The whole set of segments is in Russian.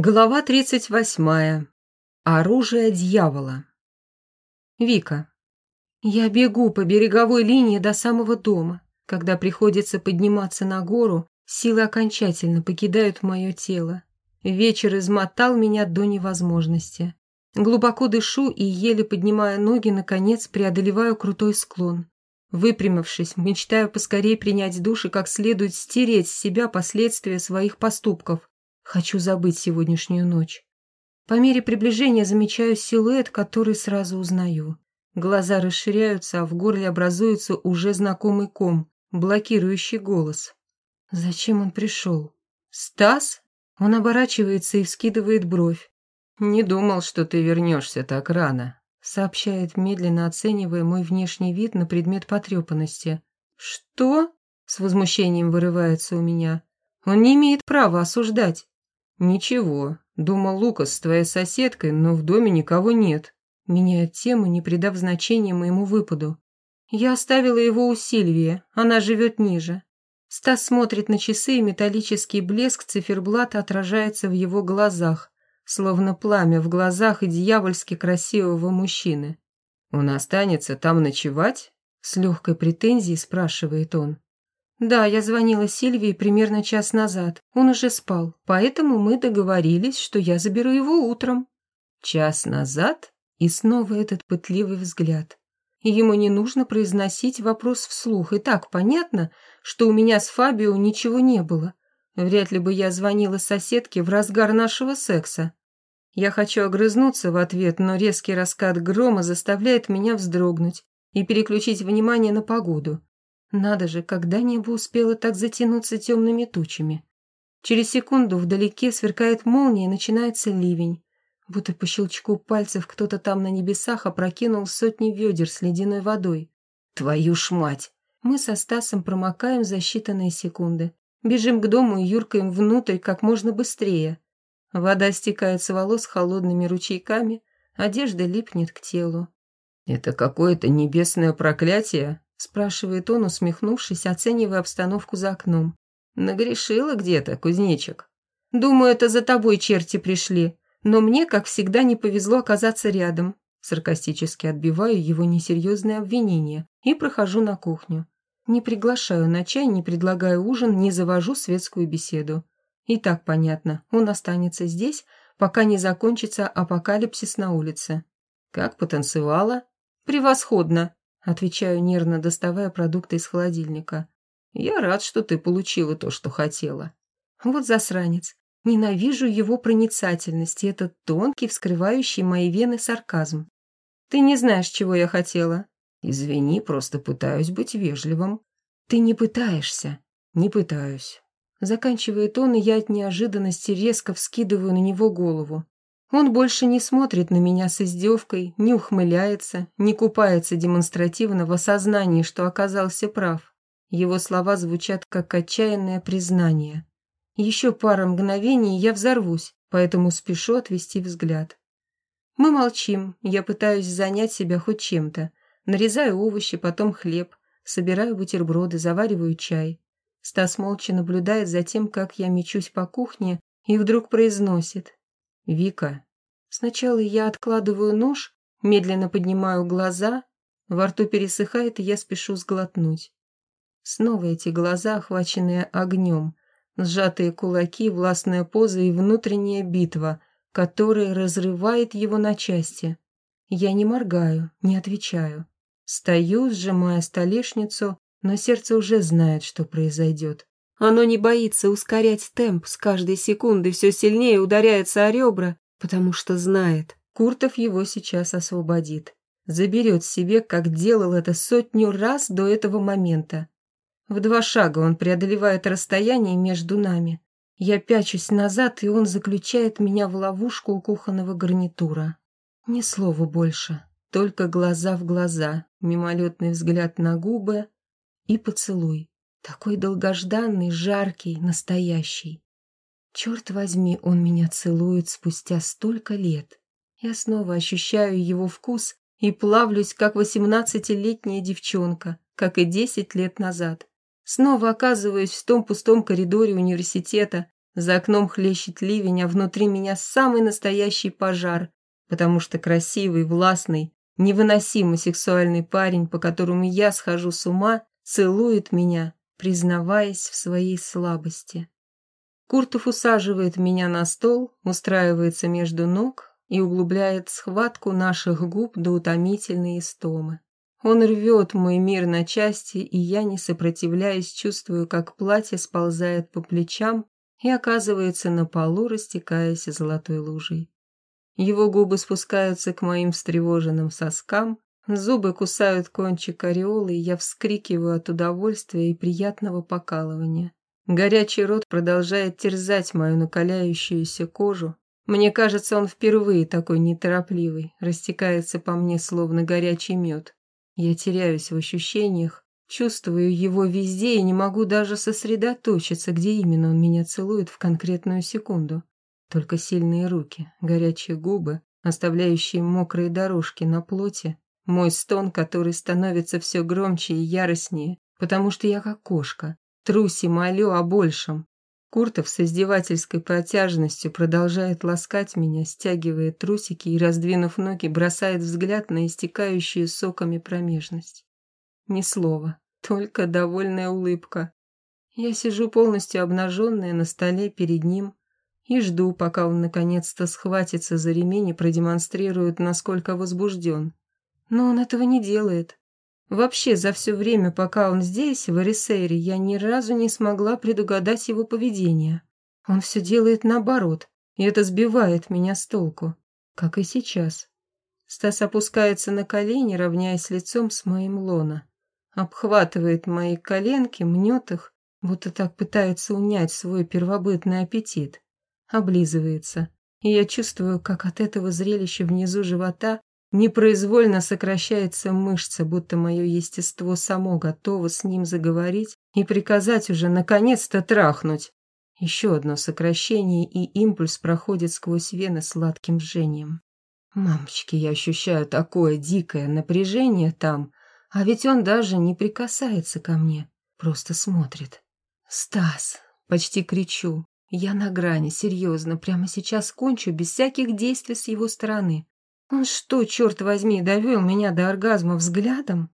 Глава 38. Оружие дьявола. Вика. Я бегу по береговой линии до самого дома. Когда приходится подниматься на гору, силы окончательно покидают мое тело. Вечер измотал меня до невозможности. Глубоко дышу и, еле поднимая ноги, наконец преодолеваю крутой склон. Выпрямившись, мечтаю поскорее принять душ и как следует стереть с себя последствия своих поступков. Хочу забыть сегодняшнюю ночь. По мере приближения замечаю силуэт, который сразу узнаю. Глаза расширяются, а в горле образуется уже знакомый ком, блокирующий голос. Зачем он пришел? Стас? Он оборачивается и вскидывает бровь. «Не думал, что ты вернешься так рано», сообщает, медленно оценивая мой внешний вид на предмет потрепанности. «Что?» — с возмущением вырывается у меня. «Он не имеет права осуждать. «Ничего. Думал Лукас с твоей соседкой, но в доме никого нет». Меняет тему, не придав значения моему выпаду. Я оставила его у Сильвии, она живет ниже. Стас смотрит на часы, и металлический блеск циферблата отражается в его глазах, словно пламя в глазах и дьявольски красивого мужчины. «Он останется там ночевать?» С легкой претензией спрашивает он. «Да, я звонила Сильвии примерно час назад. Он уже спал, поэтому мы договорились, что я заберу его утром». «Час назад?» И снова этот пытливый взгляд. ему не нужно произносить вопрос вслух, и так понятно, что у меня с Фабио ничего не было. Вряд ли бы я звонила соседке в разгар нашего секса. Я хочу огрызнуться в ответ, но резкий раскат грома заставляет меня вздрогнуть и переключить внимание на погоду. Надо же, когда небо успело так затянуться темными тучами. Через секунду вдалеке сверкает молния и начинается ливень. Будто по щелчку пальцев кто-то там на небесах опрокинул сотни ведер с ледяной водой. Твою ж мать! Мы со Стасом промокаем за считанные секунды. Бежим к дому и юркаем внутрь как можно быстрее. Вода стекает с волос холодными ручейками, одежда липнет к телу. «Это какое-то небесное проклятие?» Спрашивает он, усмехнувшись, оценивая обстановку за окном. Нагрешила где-то, кузнечик. Думаю, это за тобой черти пришли, но мне, как всегда, не повезло оказаться рядом. Саркастически отбиваю его несерьезное обвинение и прохожу на кухню. Не приглашаю на чай, не предлагаю ужин, не завожу светскую беседу. И так понятно, он останется здесь, пока не закончится апокалипсис на улице. Как потанцевала? Превосходно, Отвечаю нервно, доставая продукты из холодильника. Я рад, что ты получила то, что хотела. Вот засранец. Ненавижу его проницательность и этот тонкий, вскрывающий мои вены сарказм. Ты не знаешь, чего я хотела. Извини, просто пытаюсь быть вежливым. Ты не пытаешься. Не пытаюсь. Заканчивает он, и я от неожиданности резко вскидываю на него голову. Он больше не смотрит на меня с издевкой, не ухмыляется, не купается демонстративно в осознании, что оказался прав. Его слова звучат как отчаянное признание. Еще пара мгновений, я взорвусь, поэтому спешу отвести взгляд. Мы молчим, я пытаюсь занять себя хоть чем-то. Нарезаю овощи, потом хлеб, собираю бутерброды, завариваю чай. Стас молча наблюдает за тем, как я мечусь по кухне, и вдруг произносит «Вика». Сначала я откладываю нож, медленно поднимаю глаза, во рту пересыхает, и я спешу сглотнуть. Снова эти глаза, охваченные огнем, сжатые кулаки, властная поза и внутренняя битва, которая разрывает его на части. Я не моргаю, не отвечаю. Стою, сжимая столешницу, но сердце уже знает, что произойдет. Оно не боится ускорять темп, с каждой секунды все сильнее ударяется о ребра, потому что знает, Куртов его сейчас освободит. Заберет себе, как делал это сотню раз до этого момента. В два шага он преодолевает расстояние между нами. Я пячусь назад, и он заключает меня в ловушку у кухонного гарнитура. Ни слова больше, только глаза в глаза, мимолетный взгляд на губы и поцелуй. Такой долгожданный, жаркий, настоящий. Черт возьми, он меня целует спустя столько лет. Я снова ощущаю его вкус и плавлюсь, как восемнадцатилетняя девчонка, как и десять лет назад. Снова оказываюсь в том пустом коридоре университета, За окном хлещет ливень, а внутри меня самый настоящий пожар, потому что красивый, властный, невыносимо сексуальный парень, по которому я схожу с ума, целует меня, признаваясь в своей слабости. Куртов усаживает меня на стол, устраивается между ног и углубляет схватку наших губ до утомительной истомы. Он рвет мой мир на части, и я, не сопротивляясь, чувствую, как платье сползает по плечам и оказывается на полу, растекаясь золотой лужей. Его губы спускаются к моим встревоженным соскам, зубы кусают кончик ореолы, и я вскрикиваю от удовольствия и приятного покалывания. Горячий рот продолжает терзать мою накаляющуюся кожу. Мне кажется, он впервые такой неторопливый, растекается по мне словно горячий мед. Я теряюсь в ощущениях, чувствую его везде и не могу даже сосредоточиться, где именно он меня целует в конкретную секунду. Только сильные руки, горячие губы, оставляющие мокрые дорожки на плоти, мой стон, который становится все громче и яростнее, потому что я как кошка, Труси молю о большем. Куртов с издевательской протяжностью продолжает ласкать меня, стягивая трусики и, раздвинув ноги, бросает взгляд на истекающую соками промежность. Ни слова, только довольная улыбка. Я сижу полностью обнаженная на столе перед ним и жду, пока он наконец-то схватится за ремень и продемонстрирует, насколько возбужден. Но он этого не делает. Вообще, за все время, пока он здесь, в Эрисейре, я ни разу не смогла предугадать его поведение. Он все делает наоборот, и это сбивает меня с толку, как и сейчас. Стас опускается на колени, равняясь лицом с моим лона. Обхватывает мои коленки, мнет их, будто так пытается унять свой первобытный аппетит. Облизывается, и я чувствую, как от этого зрелища внизу живота Непроизвольно сокращается мышца, будто мое естество само готово с ним заговорить и приказать уже наконец-то трахнуть. Еще одно сокращение, и импульс проходит сквозь вены сладким жжением. Мамочки, я ощущаю такое дикое напряжение там, а ведь он даже не прикасается ко мне, просто смотрит. «Стас!» — почти кричу. Я на грани, серьезно, прямо сейчас кончу без всяких действий с его стороны. Он что, черт возьми, довел меня до оргазма взглядом?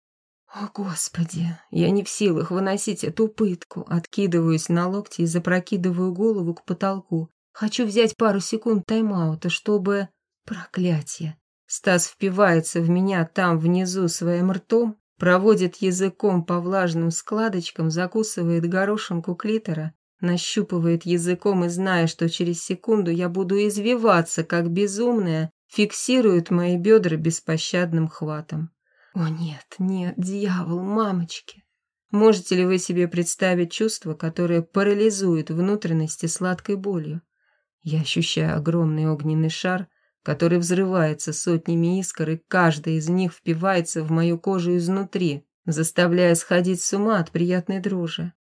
О, Господи, я не в силах выносить эту пытку. Откидываюсь на локти и запрокидываю голову к потолку. Хочу взять пару секунд тайм-аута, чтобы... Проклятие. Стас впивается в меня там внизу своим ртом, проводит языком по влажным складочкам, закусывает горошинку клитора, нащупывает языком и, зная, что через секунду я буду извиваться, как безумная, фиксирует мои бедра беспощадным хватом. О нет, нет, дьявол, мамочки! Можете ли вы себе представить чувство, которое парализует внутренности сладкой болью? Я ощущаю огромный огненный шар, который взрывается сотнями искр, и каждая из них впивается в мою кожу изнутри, заставляя сходить с ума от приятной дрожи.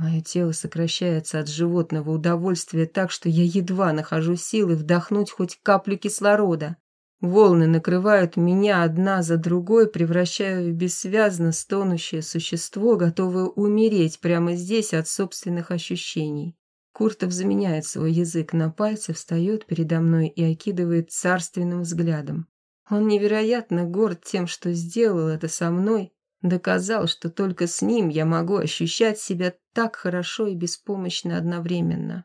Мое тело сокращается от животного удовольствия так, что я едва нахожу силы вдохнуть хоть каплю кислорода. Волны накрывают меня одна за другой, превращая в бессвязно стонущее существо, готовое умереть прямо здесь от собственных ощущений. Куртов заменяет свой язык на пальцы, встает передо мной и окидывает царственным взглядом. Он невероятно горд тем, что сделал это со мной, доказал, что только с ним я могу ощущать себя так хорошо и беспомощно одновременно.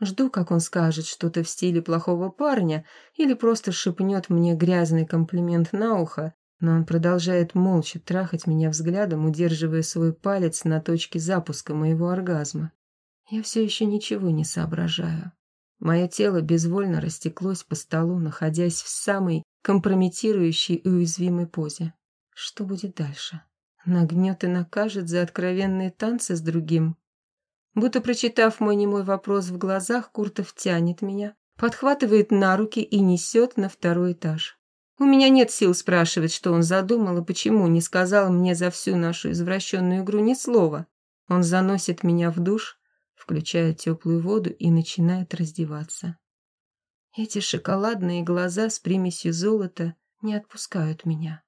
Жду, как он скажет что-то в стиле плохого парня или просто шепнет мне грязный комплимент на ухо, но он продолжает молча трахать меня взглядом, удерживая свой палец на точке запуска моего оргазма. Я все еще ничего не соображаю. Мое тело безвольно растеклось по столу, находясь в самой компрометирующей и уязвимой позе. Что будет дальше? Нагнет и накажет за откровенные танцы с другим? Будто прочитав мой немой вопрос в глазах, Куртов тянет меня, подхватывает на руки и несет на второй этаж. У меня нет сил спрашивать, что он задумал и почему не сказал мне за всю нашу извращенную игру ни слова. Он заносит меня в душ, включая теплую воду и начинает раздеваться. Эти шоколадные глаза с примесью золота не отпускают меня.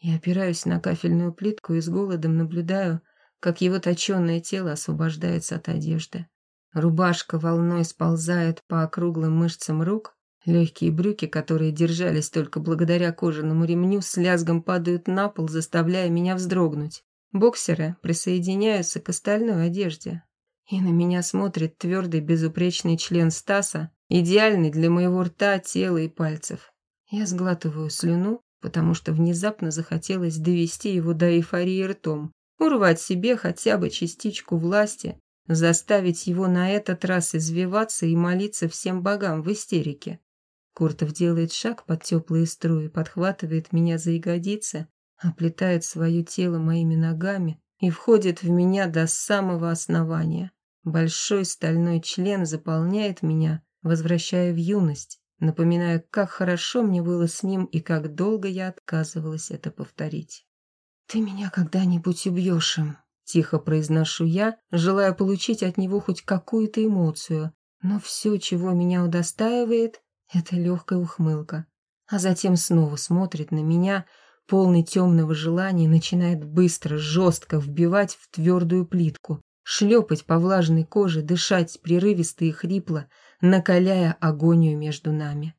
Я опираюсь на кафельную плитку и с голодом наблюдаю, как его точенное тело освобождается от одежды. Рубашка волной сползает по округлым мышцам рук, легкие брюки, которые держались только благодаря кожаному ремню, с лязгом падают на пол, заставляя меня вздрогнуть. Боксеры присоединяются к остальной одежде. И на меня смотрит твердый безупречный член Стаса, идеальный для моего рта, тела и пальцев. Я сглатываю слюну, потому что внезапно захотелось довести его до эйфории ртом, урвать себе хотя бы частичку власти, заставить его на этот раз извиваться и молиться всем богам в истерике. Куртов делает шаг под теплые струи, подхватывает меня за ягодицы, оплетает свое тело моими ногами и входит в меня до самого основания. Большой стальной член заполняет меня, возвращая в юность, напоминая, как хорошо мне было с ним и как долго я отказывалась это повторить. «Ты меня когда-нибудь убьешь им», — тихо произношу я, желая получить от него хоть какую-то эмоцию, но все, чего меня удостаивает, — это легкая ухмылка. А затем снова смотрит на меня, полный темного желания, начинает быстро, жестко вбивать в твердую плитку, шлепать по влажной коже, дышать прерывисто и хрипло, накаляя агонию между нами.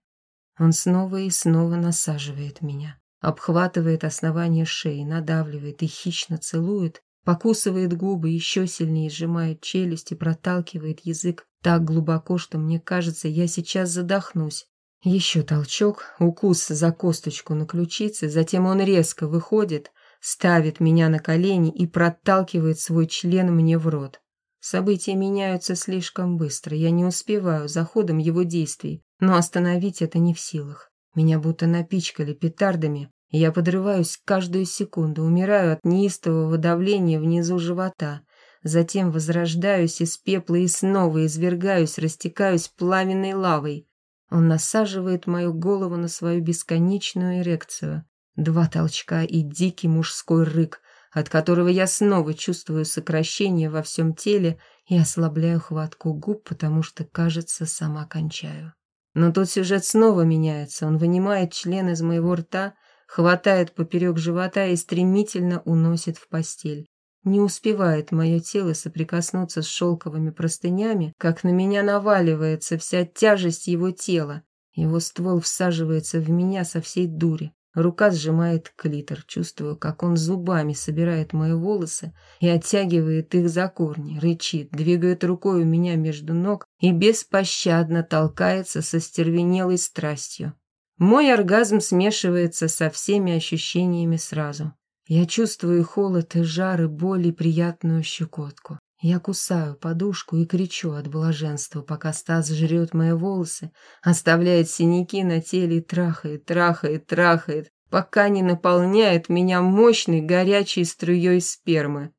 Он снова и снова насаживает меня, обхватывает основание шеи, надавливает и хищно целует, покусывает губы, еще сильнее сжимает челюсть и проталкивает язык так глубоко, что мне кажется, я сейчас задохнусь. Еще толчок, укус за косточку на ключице, затем он резко выходит, ставит меня на колени и проталкивает свой член мне в рот. События меняются слишком быстро, я не успеваю за ходом его действий, но остановить это не в силах. Меня будто напичкали петардами, и я подрываюсь каждую секунду, умираю от неистового давления внизу живота, затем возрождаюсь из пепла и снова извергаюсь, растекаюсь пламенной лавой. Он насаживает мою голову на свою бесконечную эрекцию. Два толчка и дикий мужской рык, от которого я снова чувствую сокращение во всем теле и ослабляю хватку губ, потому что, кажется, сама кончаю. Но тут сюжет снова меняется. Он вынимает член из моего рта, хватает поперек живота и стремительно уносит в постель. Не успевает мое тело соприкоснуться с шелковыми простынями, как на меня наваливается вся тяжесть его тела. Его ствол всаживается в меня со всей дури. Рука сжимает клитор, чувствую, как он зубами собирает мои волосы и оттягивает их за корни, рычит, двигает рукой у меня между ног и беспощадно толкается со стервенелой страстью. Мой оргазм смешивается со всеми ощущениями сразу. Я чувствую холод и жар, и боль, и приятную щекотку. Я кусаю подушку и кричу от блаженства, пока Стас жрет мои волосы, оставляет синяки на теле и трахает, трахает, трахает, пока не наполняет меня мощной горячей струей спермы.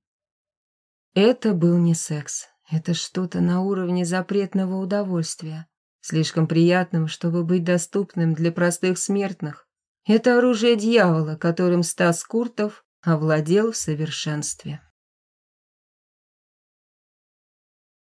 Это был не секс. Это что-то на уровне запретного удовольствия, слишком приятным, чтобы быть доступным для простых смертных. Это оружие дьявола, которым Стас Куртов овладел в совершенстве.